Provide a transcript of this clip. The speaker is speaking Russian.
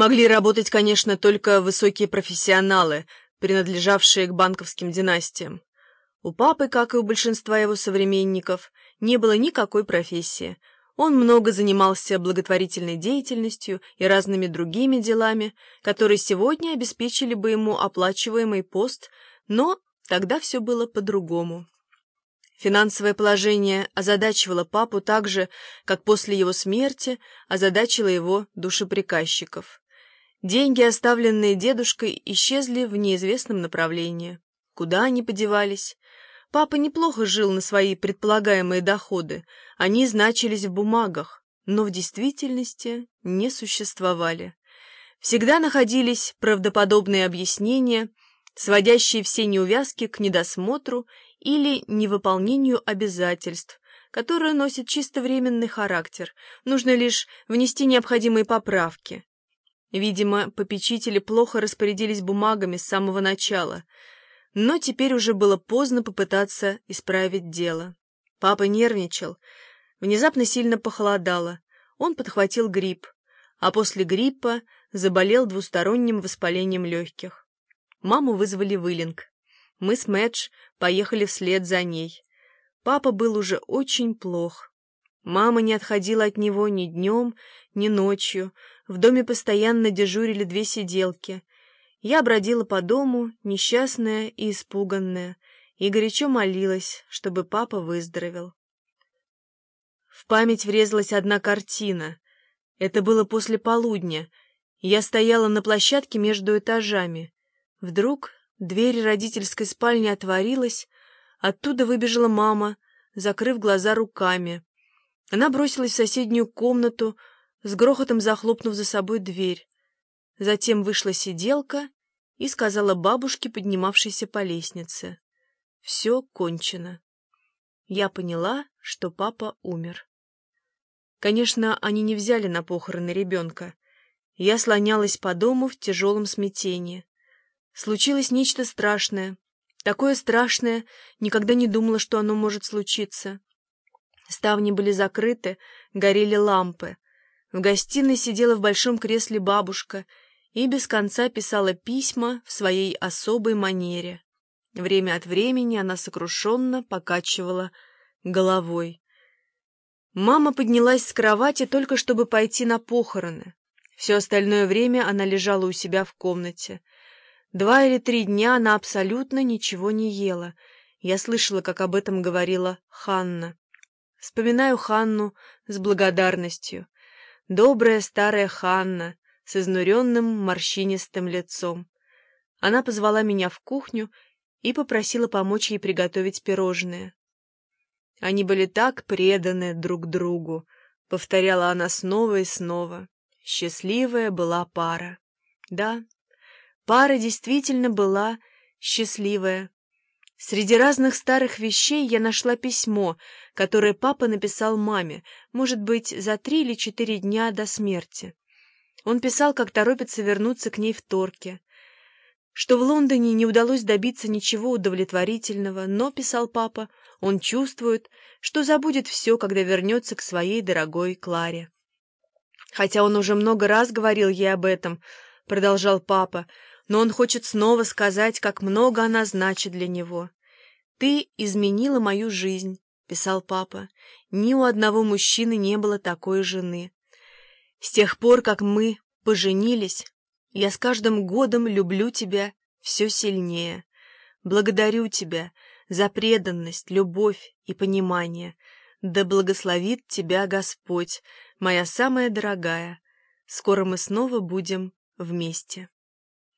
Могли работать, конечно, только высокие профессионалы, принадлежавшие к банковским династиям. У папы, как и у большинства его современников, не было никакой профессии. Он много занимался благотворительной деятельностью и разными другими делами, которые сегодня обеспечили бы ему оплачиваемый пост, но тогда все было по-другому. Финансовое положение озадачивало папу так же, как после его смерти озадачило его душеприказчиков. Деньги, оставленные дедушкой, исчезли в неизвестном направлении. Куда они подевались? Папа неплохо жил на свои предполагаемые доходы, они значились в бумагах, но в действительности не существовали. Всегда находились правдоподобные объяснения, сводящие все неувязки к недосмотру или невыполнению обязательств, которые носят чисто временный характер, нужно лишь внести необходимые поправки. Видимо, попечители плохо распорядились бумагами с самого начала, но теперь уже было поздно попытаться исправить дело. Папа нервничал, внезапно сильно похолодало, он подхватил грипп, а после гриппа заболел двусторонним воспалением легких. Маму вызвали в Иллинг. Мы с Мэдж поехали вслед за ней. Папа был уже очень плох. Мама не отходила от него ни днем, ни ночью. В доме постоянно дежурили две сиделки. Я бродила по дому, несчастная и испуганная, и горячо молилась, чтобы папа выздоровел. В память врезалась одна картина. Это было после полудня. Я стояла на площадке между этажами. Вдруг Дверь родительской спальни отворилась, оттуда выбежала мама, закрыв глаза руками. Она бросилась в соседнюю комнату, с грохотом захлопнув за собой дверь. Затем вышла сиделка и сказала бабушке, поднимавшейся по лестнице. «Все кончено». Я поняла, что папа умер. Конечно, они не взяли на похороны ребенка. Я слонялась по дому в тяжелом смятении. Случилось нечто страшное. Такое страшное, никогда не думала, что оно может случиться. Ставни были закрыты, горели лампы. В гостиной сидела в большом кресле бабушка и без конца писала письма в своей особой манере. Время от времени она сокрушенно покачивала головой. Мама поднялась с кровати только чтобы пойти на похороны. Все остальное время она лежала у себя в комнате. Два или три дня она абсолютно ничего не ела. Я слышала, как об этом говорила Ханна. Вспоминаю Ханну с благодарностью. Добрая старая Ханна с изнуренным морщинистым лицом. Она позвала меня в кухню и попросила помочь ей приготовить пирожные. Они были так преданы друг другу, повторяла она снова и снова. Счастливая была пара. Да, Пара действительно была счастливая. Среди разных старых вещей я нашла письмо, которое папа написал маме, может быть, за три или четыре дня до смерти. Он писал, как торопится вернуться к ней в Торке, что в Лондоне не удалось добиться ничего удовлетворительного, но, писал папа, он чувствует, что забудет все, когда вернется к своей дорогой Кларе. Хотя он уже много раз говорил ей об этом, продолжал папа, но он хочет снова сказать, как много она значит для него. «Ты изменила мою жизнь», — писал папа. «Ни у одного мужчины не было такой жены. С тех пор, как мы поженились, я с каждым годом люблю тебя все сильнее. Благодарю тебя за преданность, любовь и понимание. Да благословит тебя Господь, моя самая дорогая. Скоро мы снова будем вместе.